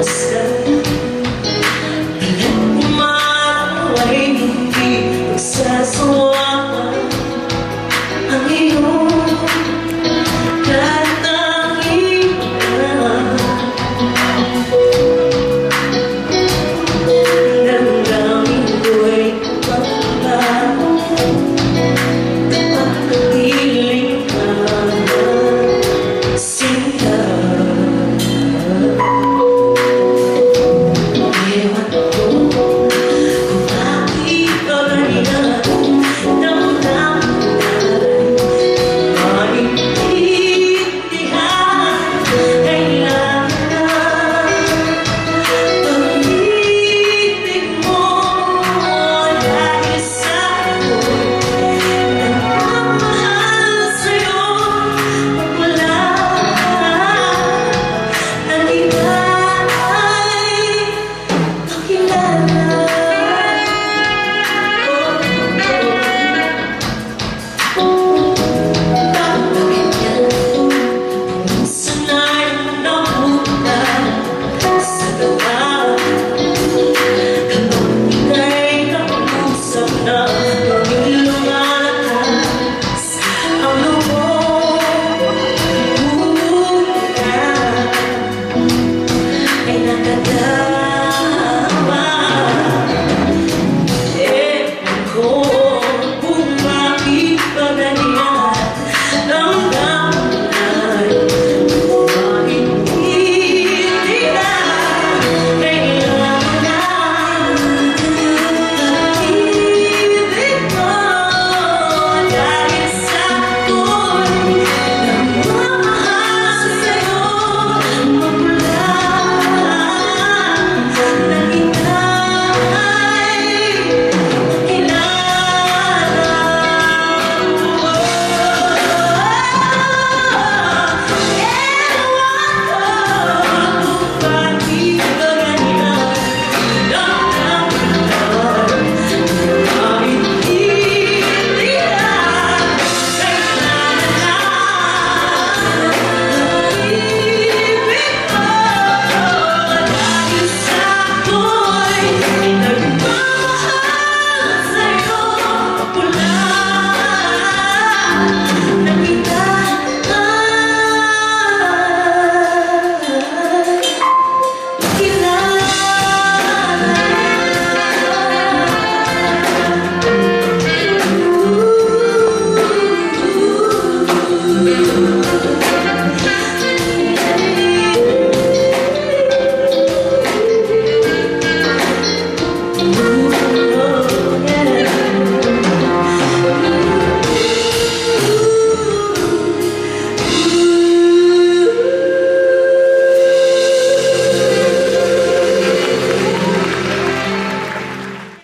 Deus.